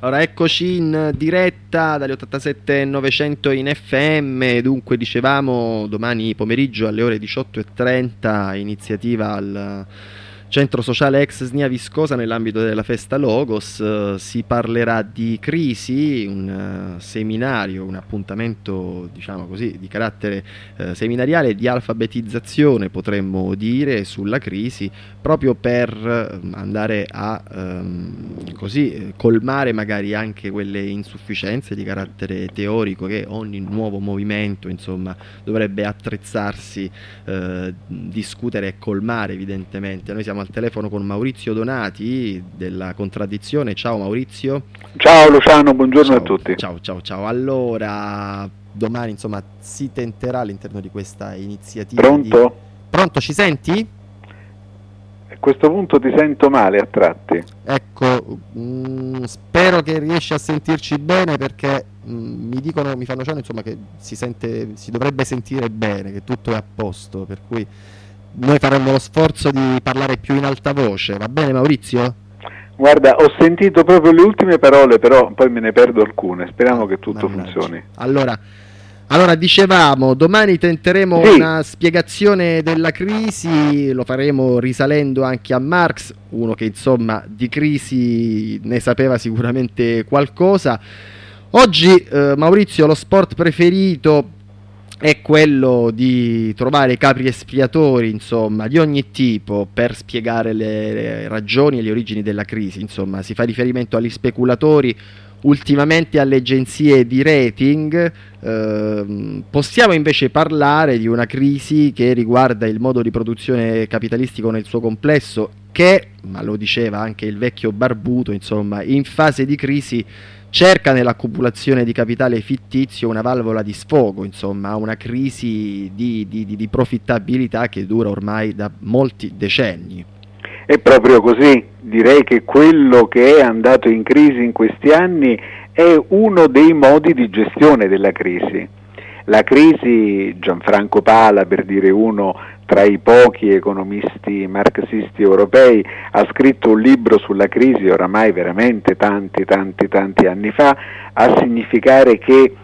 Allora, eccoci in diretta dagli 87 900 in FM, dunque dicevamo domani pomeriggio alle ore 18.30 iniziativa al Centro Sociale Ex Snia Viscosa nell'ambito della festa Logos eh, si parlerà di crisi, un uh, seminario, un appuntamento diciamo così di carattere uh, seminariale di alfabetizzazione potremmo dire sulla crisi proprio per uh, andare a um, così colmare magari anche quelle insufficienze di carattere teorico che ogni nuovo movimento insomma dovrebbe attrezzarsi, discutere e colmare evidentemente. Noi siamo siamo al telefono con Maurizio Donati della Contraddizione. Ciao Maurizio. Ciao Luciano, buongiorno ciao, a tutti. Ciao, ciao, ciao. Allora, domani insomma si tenterà all'interno di questa iniziativa. Pronto? Di... Pronto, ci senti? A questo punto ti sento male a tratti. Ecco, mh, mm, spero che riesci a sentirci bene perché mh, mm, mi dicono, mi fanno cenno insomma che si, sente, si dovrebbe sentire bene, che tutto è a posto, per cui noi faremo lo sforzo di parlare più in alta voce, va bene Maurizio? Guarda, ho sentito proprio le ultime parole, però poi me ne perdo alcune, speriamo che tutto Mannaggia. funzioni. Allora, allora, dicevamo, domani tenteremo sì. una spiegazione della crisi, lo faremo risalendo anche a Marx, uno che insomma di crisi ne sapeva sicuramente qualcosa. Oggi, eh, Maurizio, lo sport preferito è quello di trovare capri espiatori, insomma, di ogni tipo per spiegare le, ragioni e le origini della crisi, insomma, si fa riferimento agli speculatori, ultimamente alle agenzie di rating, eh, possiamo invece parlare di una crisi che riguarda il modo di produzione capitalistico nel suo complesso che, ma lo diceva anche il vecchio Barbuto, insomma, in fase di crisi cerca nell'accumulazione di capitale fittizio una valvola di sfogo, insomma, una crisi di, di, di, profittabilità che dura ormai da molti decenni. È proprio così, direi che quello che è andato in crisi in questi anni è uno dei modi di gestione della crisi. La crisi, Gianfranco Pala per dire uno tra i pochi economisti marxisti europei, ha scritto un libro sulla crisi oramai veramente tanti, tanti, tanti anni fa, a significare che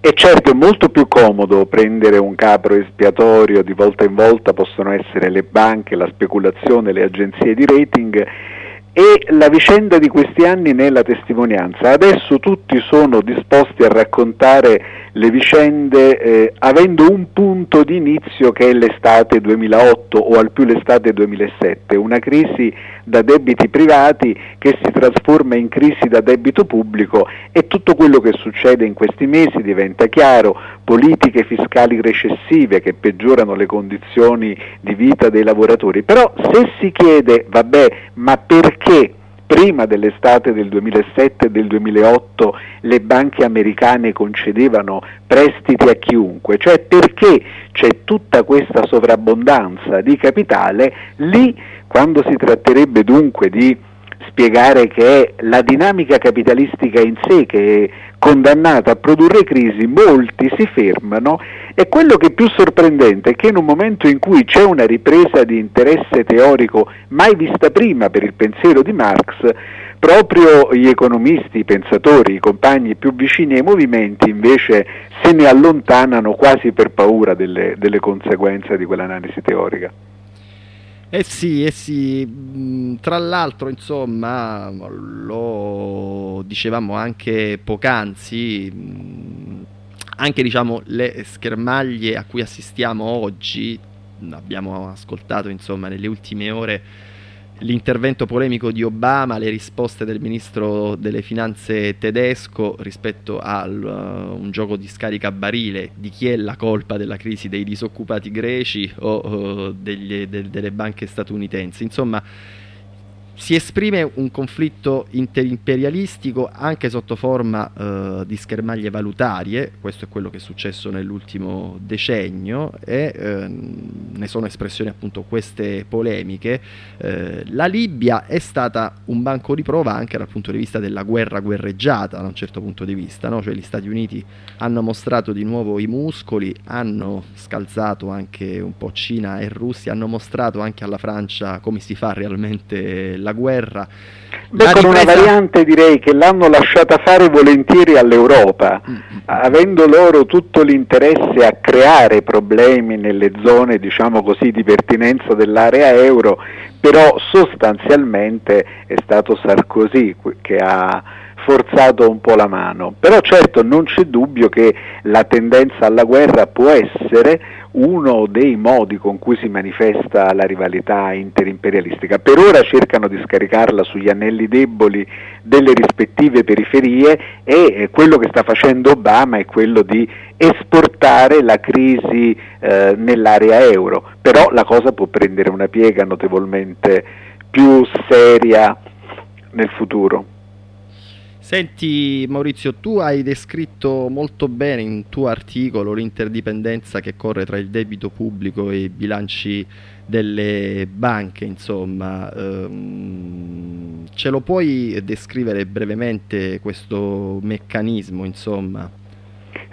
è certo molto più comodo prendere un capro espiatorio, di volta in volta possono essere le banche, la speculazione, le agenzie di rating, e la vicenda di questi anni ne è la testimonianza. Adesso tutti sono disposti a raccontare le vicende eh, avendo un punto di inizio che è l'estate 2008 o al più l'estate 2007, una crisi da debiti privati che si trasforma in crisi da debito pubblico e tutto quello che succede in questi mesi diventa chiaro, politiche fiscali recessive che peggiorano le condizioni di vita dei lavoratori, però se si chiede, vabbè, ma perché prima dell'estate del 2007 e del 2008 le banche americane concedevano prestiti a chiunque, cioè perché c'è tutta questa sovrabbondanza di capitale, lì quando si tratterebbe dunque di spiegare che è la dinamica capitalistica in sé che è condannata a produrre crisi, molti si fermano e quello che è più sorprendente è che in un momento in cui c'è una ripresa di interesse teorico mai vista prima per il pensiero di Marx, proprio gli economisti, i pensatori, i compagni più vicini ai movimenti invece se ne allontanano quasi per paura delle, delle conseguenze di quell'analisi teorica. Eh sì, eh sì, mm, tra l'altro insomma lo dicevamo anche poc'anzi, mm, anche diciamo le schermaglie a cui assistiamo oggi, abbiamo ascoltato insomma nelle ultime ore l'intervento polemico di Obama, le risposte del ministro delle finanze tedesco rispetto a uh, un gioco di scarica barile di chi è la colpa della crisi dei disoccupati greci o uh, degli, de, delle banche statunitensi. Insomma, si esprime un conflitto interimperialistico anche sotto forma eh, di schermaglie valutarie, questo è quello che è successo nell'ultimo decennio e eh, ne sono espressioni appunto queste polemiche. Eh, la Libia è stata un banco di prova anche dal punto di vista della guerra guerreggiata, da un certo punto di vista, no? cioè gli Stati Uniti hanno mostrato di nuovo i muscoli, hanno scalzato anche un po' Cina e Russia, hanno mostrato anche alla Francia come si fa realmente la la guerra. Beh, la con ripresa... una variante direi che l'hanno lasciata fare volentieri all'Europa, mm-hmm. avendo loro tutto l'interesse a creare problemi nelle zone, diciamo così, di pertinenza dell'area euro, però sostanzialmente è stato Sarkozy che ha forzato un po' la mano. Però certo non c'è dubbio che la tendenza alla guerra può essere uno dei modi con cui si manifesta la rivalità interimperialistica. Per ora cercano di scaricarla sugli anelli deboli delle rispettive periferie e quello che sta facendo Obama è quello di esportare la crisi eh, nell'area euro, però la cosa può prendere una piega notevolmente più seria nel futuro. Senti Maurizio, tu hai descritto molto bene in tuo articolo l'interdipendenza che corre tra il debito pubblico e i bilanci delle banche, insomma, ehm, ce lo puoi descrivere brevemente questo meccanismo, insomma?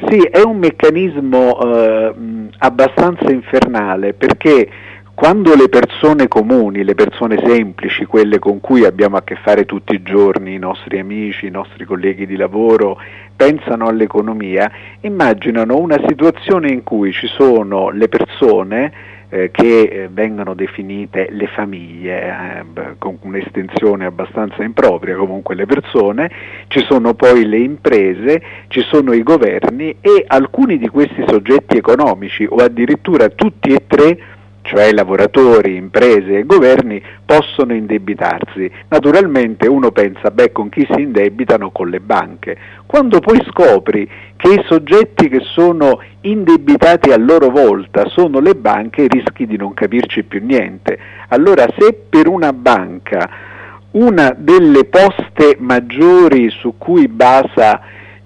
Sì, è un meccanismo eh, abbastanza infernale perché quando le persone comuni, le persone semplici, quelle con cui abbiamo a che fare tutti i giorni, i nostri amici, i nostri colleghi di lavoro, pensano all'economia, immaginano una situazione in cui ci sono le persone eh, che eh, vengono definite le famiglie, eh, con un'estensione abbastanza impropria, comunque le persone, ci sono poi le imprese, ci sono i governi e alcuni di questi soggetti economici o addirittura tutti e tre cioè lavoratori, imprese e governi, possono indebitarsi. Naturalmente uno pensa, beh, con chi si indebitano? Con le banche. Quando poi scopri che i soggetti che sono indebitati a loro volta sono le banche, rischi di non capirci più niente. Allora se per una banca una delle poste maggiori su cui basa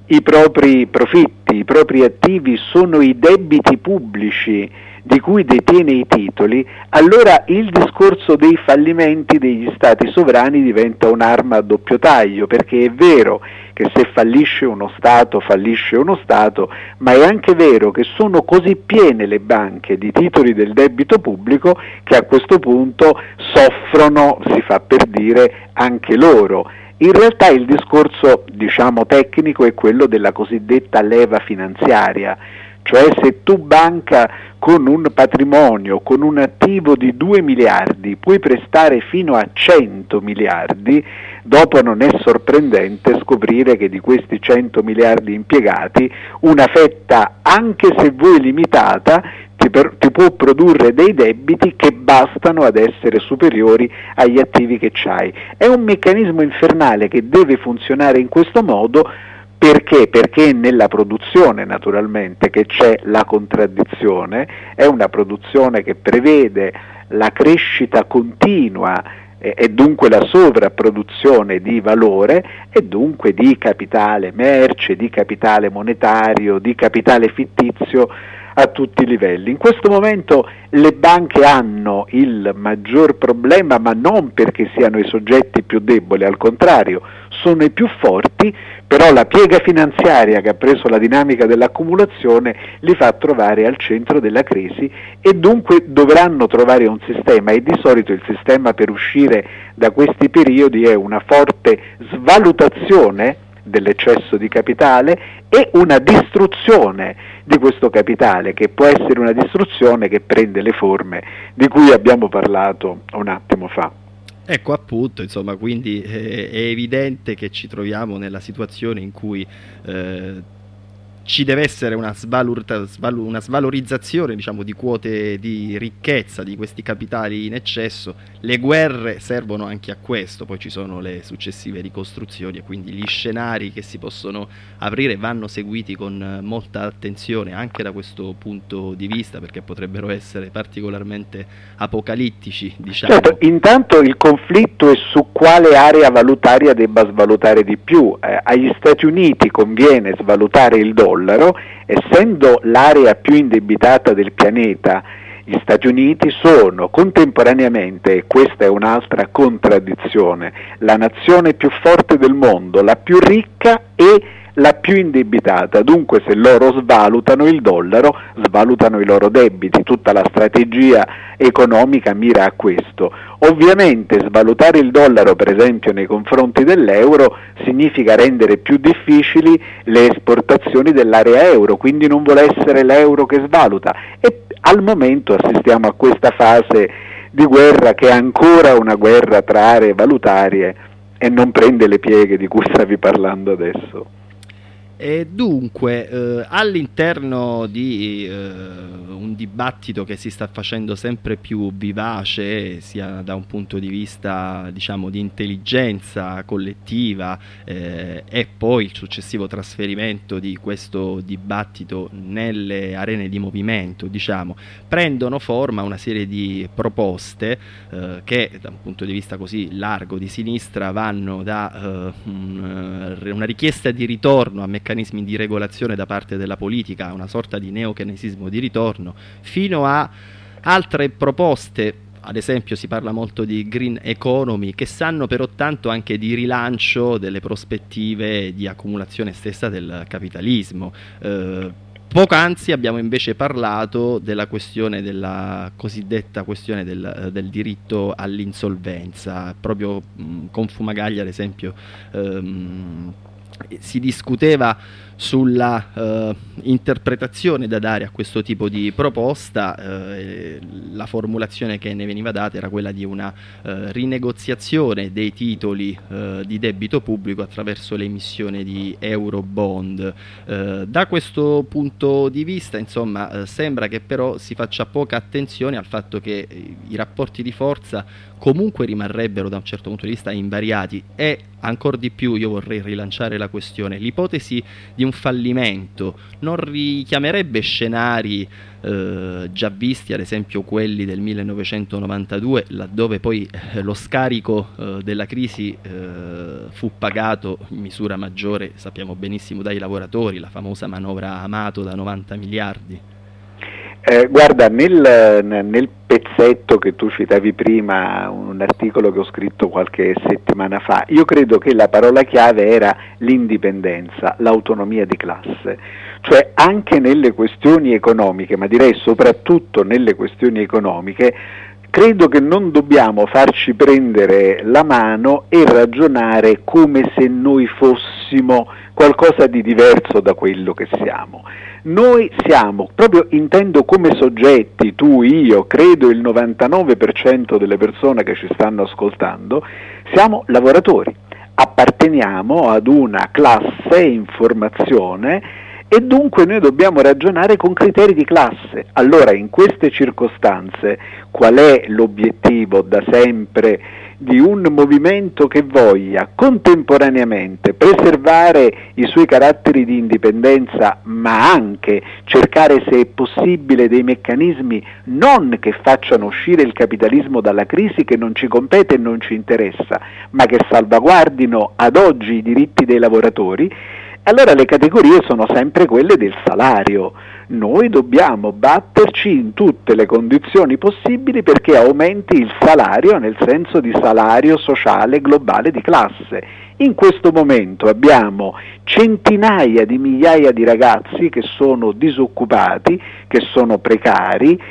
i propri profitti, i propri attivi sono i debiti pubblici, di cui detiene i titoli, allora il discorso dei fallimenti degli stati sovrani diventa un'arma a doppio taglio, perché è vero che se fallisce uno Stato, fallisce uno Stato, ma è anche vero che sono così piene le banche di titoli del debito pubblico che a questo punto soffrono, si fa per dire, anche loro. In realtà il discorso, diciamo, tecnico è quello della cosiddetta leva finanziaria, cioè se tu banca con un patrimonio, con un attivo di 2 miliardi, puoi prestare fino a 100 miliardi, dopo non è sorprendente scoprire che di questi 100 miliardi impiegati una fetta, anche se vuoi limitata, ti, per, ti, può produrre dei debiti che bastano ad essere superiori agli attivi che hai. È un meccanismo infernale che deve funzionare in questo modo perché? Perché nella produzione naturalmente che c'è la contraddizione, è una produzione che prevede la crescita continua e dunque la sovrapproduzione di valore e dunque di capitale merce, di capitale monetario, di capitale fittizio a tutti i livelli. In questo momento le banche hanno il maggior problema, ma non perché siano i soggetti più deboli, al contrario, sono i più forti, però la piega finanziaria che ha preso la dinamica dell'accumulazione li fa trovare al centro della crisi e dunque dovranno trovare un sistema e di solito il sistema per uscire da questi periodi è una forte svalutazione dell'eccesso di capitale e una distruzione di questo capitale, che può essere una distruzione che prende le forme di cui abbiamo parlato un attimo fa. Ecco appunto, insomma, quindi eh, è evidente che ci troviamo nella situazione in cui eh, ci deve essere una, una svalorizzazione diciamo, di quote di ricchezza di questi capitali in eccesso. Le guerre servono anche a questo, poi ci sono le successive ricostruzioni e quindi gli scenari che si possono aprire vanno seguiti con molta attenzione anche da questo punto di vista perché potrebbero essere particolarmente apocalittici. Diciamo. Certo, intanto il conflitto è su quale area valutaria debba svalutare di più. Eh, agli Stati Uniti conviene svalutare il dollaro dollaro, essendo l'area più indebitata del pianeta, gli Stati Uniti sono contemporaneamente, e questa è un'altra contraddizione, la nazione più forte del mondo, la più ricca e la più indebitata, dunque se loro svalutano il dollaro, svalutano i loro debiti, tutta la strategia economica mira a questo. Ovviamente svalutare il dollaro per esempio nei confronti dell'euro significa rendere più difficili le esportazioni dell'area euro, quindi non vuole essere l'euro che svaluta e al momento assistiamo a questa fase di guerra che è ancora una guerra tra aree valutarie e non prende le pieghe di cui stavi parlando adesso. E dunque, eh, all'interno di eh, un dibattito che si sta facendo sempre più vivace, sia da un punto di vista diciamo, di intelligenza collettiva eh, e poi il successivo trasferimento di questo dibattito nelle arene di movimento, diciamo, prendono forma una serie di proposte eh, che da un punto di vista così largo di sinistra vanno da eh, un, eh, una richiesta di ritorno a meccanismi meccanismi di regolazione da parte della politica, una sorta di neokenesismo di ritorno, fino a altre proposte ad esempio si parla molto di green economy che sanno però tanto anche di rilancio delle prospettive di accumulazione stessa del capitalismo. Eh, Poc'anzi abbiamo invece parlato della questione della cosiddetta questione del, del diritto all'insolvenza, proprio mh, con Fumagaglia ad esempio ehm, si discuteva sulla uh, interpretazione da dare a questo tipo di proposta, uh, la formulazione che ne veniva data era quella di una uh, rinegoziazione dei titoli di debito pubblico attraverso l'emissione di euro bond. da questo punto di vista, insomma, sembra che però si faccia poca attenzione al fatto che i rapporti di forza comunque rimarrebbero da un certo punto di vista invariati e ancora di più io vorrei rilanciare la questione, l'ipotesi di un fallimento non richiamerebbe scenari eh, già visti, ad esempio quelli del 1992, laddove poi eh, lo scarico eh, della crisi eh, fu pagato in misura maggiore, sappiamo benissimo, dai lavoratori, la famosa manovra Amato da 90 miliardi. Eh, guarda, nel, nel, pezzetto che tu citavi prima, un articolo che ho scritto qualche settimana fa, io credo che la parola chiave era l'indipendenza, l'autonomia di classe. Cioè anche nelle questioni economiche, ma direi soprattutto nelle questioni economiche, credo che non dobbiamo farci prendere la mano e ragionare come se noi fossimo qualcosa di diverso da quello che siamo. Noi siamo, proprio intendo come soggetti, tu, io, credo il 99% delle persone che ci stanno ascoltando, siamo lavoratori, apparteniamo ad una classe in formazione e dunque noi dobbiamo ragionare con criteri di classe. Allora in queste circostanze qual è l'obiettivo da sempre di un movimento che voglia contemporaneamente preservare i suoi caratteri di indipendenza, ma anche cercare se è possibile dei meccanismi non che facciano uscire il capitalismo dalla crisi che non ci compete e non ci interessa, ma che salvaguardino ad oggi i diritti dei lavoratori, allora le categorie sono sempre quelle del salario noi dobbiamo batterci in tutte le condizioni possibili perché aumenti il salario nel senso di salario sociale globale di classe. In questo momento abbiamo centinaia di migliaia di ragazzi che sono disoccupati, che sono precari,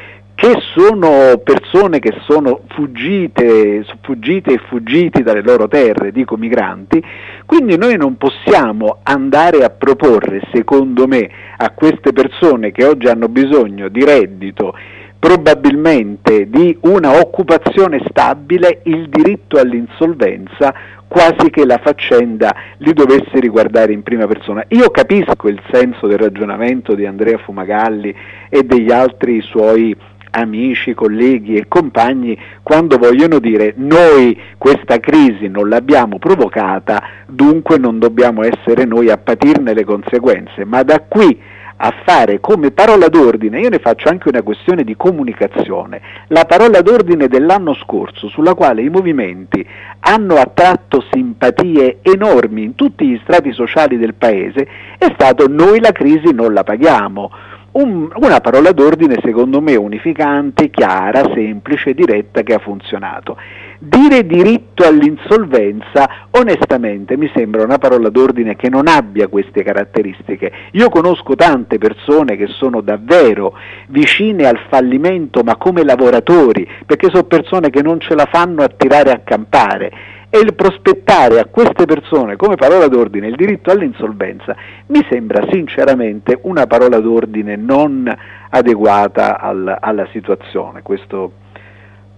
che sono persone che sono fuggite, fuggite e fuggiti dalle loro terre, dico migranti, quindi noi non possiamo andare a proporre, secondo me, a queste persone che oggi hanno bisogno di reddito, probabilmente di una occupazione stabile, il diritto all'insolvenza quasi che la faccenda li dovesse riguardare in prima persona. Io capisco il senso del ragionamento di Andrea Fumagalli e degli altri suoi amici, colleghi e compagni quando vogliono dire noi questa crisi non l'abbiamo provocata, dunque non dobbiamo essere noi a patirne le conseguenze, ma da qui a fare come parola d'ordine, io ne faccio anche una questione di comunicazione, la parola d'ordine dell'anno scorso sulla quale i movimenti hanno attratto simpatie enormi in tutti gli strati sociali del paese è stato noi la crisi non la paghiamo un, una parola d'ordine secondo me unificante, chiara, semplice, diretta che ha funzionato. Dire diritto all'insolvenza onestamente mi sembra una parola d'ordine che non abbia queste caratteristiche. Io conosco tante persone che sono davvero vicine al fallimento ma come lavoratori, perché sono persone che non ce la fanno a tirare a campare e il prospettare a queste persone come parola d'ordine il diritto all'insolvenza mi sembra sinceramente una parola d'ordine non adeguata al, alla situazione. Questo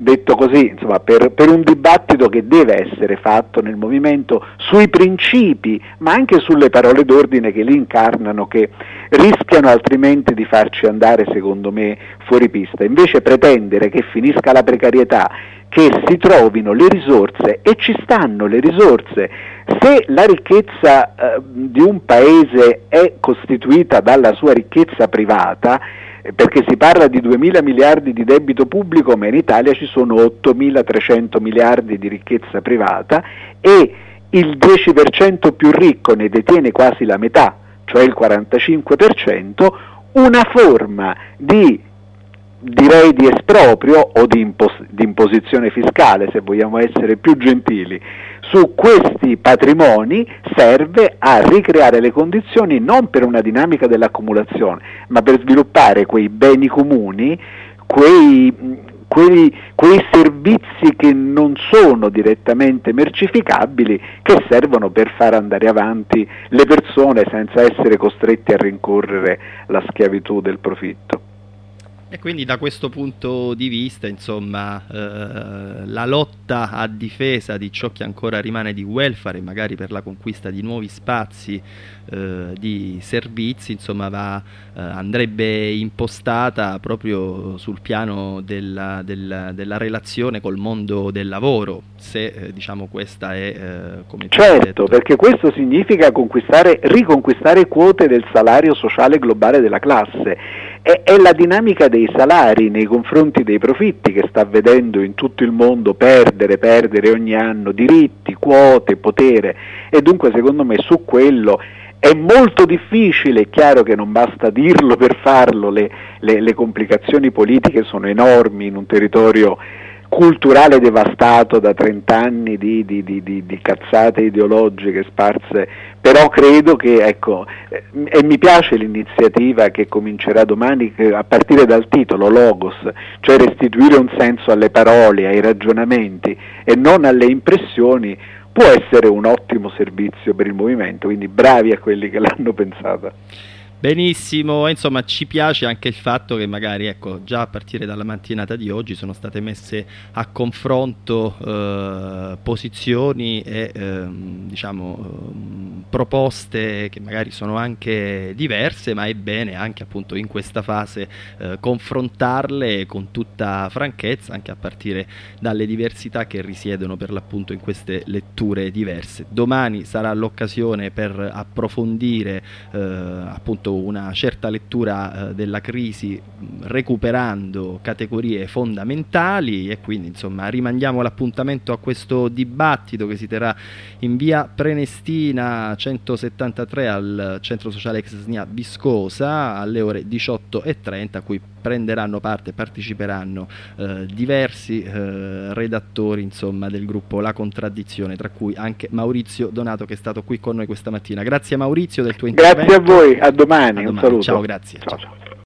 detto così, insomma, per, per, un dibattito che deve essere fatto nel movimento sui principi, ma anche sulle parole d'ordine che li incarnano, che rischiano altrimenti di farci andare, secondo me, fuori pista. Invece pretendere che finisca la precarietà, che si trovino le risorse, e ci stanno le risorse, se la ricchezza eh, di un paese è costituita dalla sua ricchezza privata, perché si parla di 2.000 miliardi di debito pubblico, ma in Italia ci sono 8.300 miliardi di ricchezza privata e il 10% più ricco ne detiene quasi la metà, cioè il 45%, una forma di direi di esproprio o di, impos- di, imposizione fiscale, se vogliamo essere più gentili, su questi patrimoni serve a ricreare le condizioni non per una dinamica dell'accumulazione, ma per sviluppare quei beni comuni, quei, quei, quei servizi che non sono direttamente mercificabili, che servono per far andare avanti le persone senza essere costretti a rincorrere la schiavitù del profitto. E quindi da questo punto di vista, insomma, eh, la lotta a difesa di ciò che ancora rimane di welfare e magari per la conquista di nuovi spazi eh, di servizi, insomma, va, eh, andrebbe impostata proprio sul piano della, della, della, relazione col mondo del lavoro, se eh, diciamo questa è eh, come Certo, perché questo significa riconquistare quote del salario sociale globale della classe è, è, la dinamica dei salari nei confronti dei profitti che sta vedendo in tutto il mondo perdere, perdere ogni anno diritti, quote, potere. E dunque secondo me su quello è molto difficile, è chiaro che non basta dirlo per farlo, le, le, le complicazioni politiche sono enormi in un territorio culturale devastato da 30 anni di, di, di, di, cazzate ideologiche sparse, però credo che, ecco, eh, e mi piace l'iniziativa che comincerà domani a partire dal titolo Logos, cioè restituire un senso alle parole, ai ragionamenti e non alle impressioni, può essere un ottimo servizio per il movimento, quindi bravi a quelli che l'hanno pensata. Benissimo, insomma ci piace anche il fatto che magari ecco, già a partire dalla mattinata di oggi sono state messe a confronto eh, posizioni e eh, diciamo, eh, proposte che magari sono anche diverse, ma è bene anche appunto in questa fase eh, confrontarle con tutta franchezza, anche a partire dalle diversità che risiedono per l'appunto in queste letture diverse. Domani sarà l'occasione per approfondire eh, appunto fatto una certa lettura eh, della crisi recuperando categorie fondamentali e quindi insomma rimandiamo l'appuntamento a questo dibattito che si terrà in via Prenestina 173 al centro sociale ex SNIA Viscosa alle ore 18.30 a cui prenderanno parte, parteciperanno eh, diversi eh, redattori insomma, del gruppo La Contraddizione, tra cui anche Maurizio Donato che è stato qui con noi questa mattina. Grazie Maurizio del tuo intervento. Grazie a voi, a domani, a domani. un saluto. Ciao, grazie. ciao. ciao.